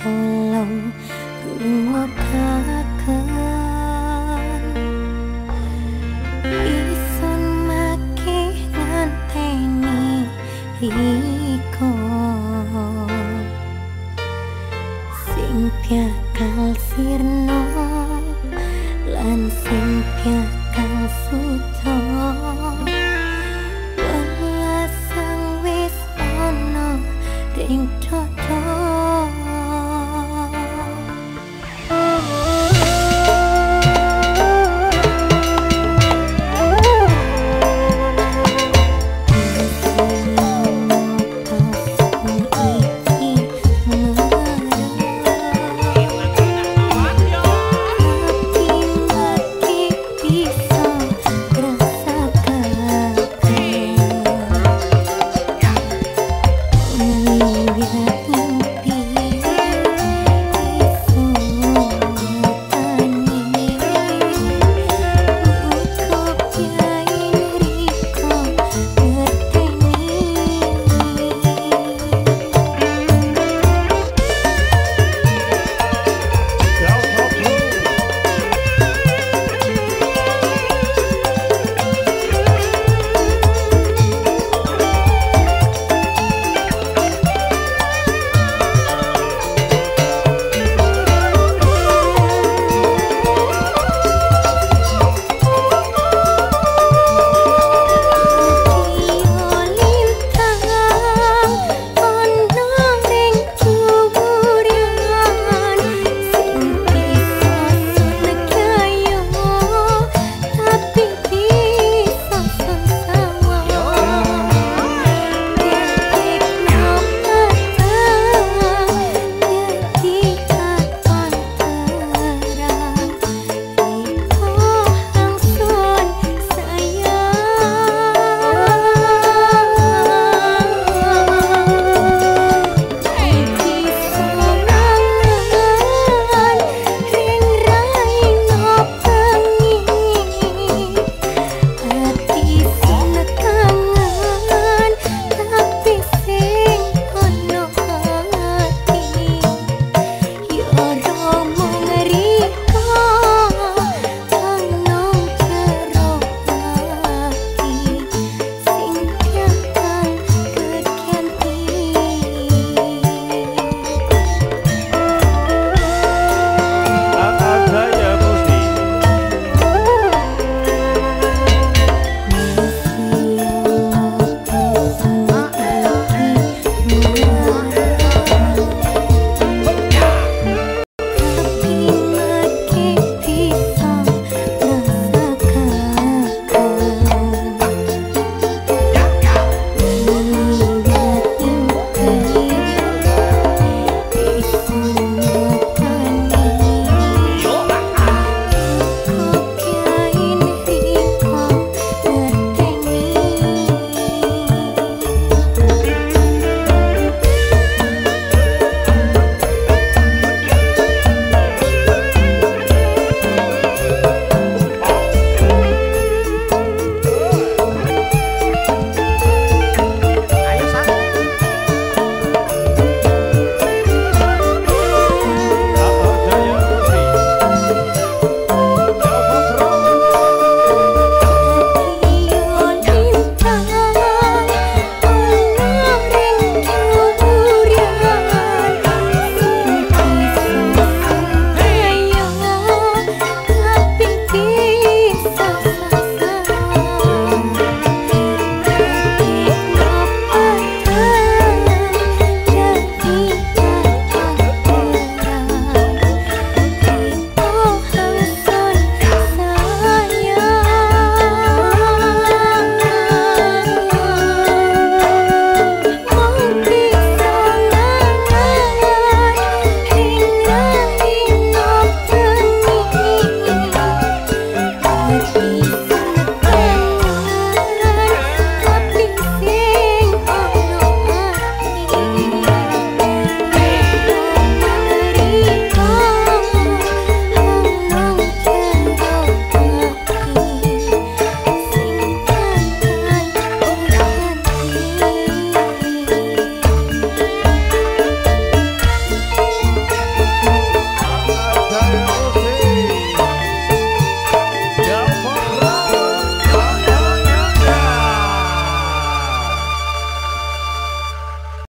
Tolong rumakakan Ison maki nganteni iko. Sing piakal sirno lan sing piakal suto. Welasang wis ono ring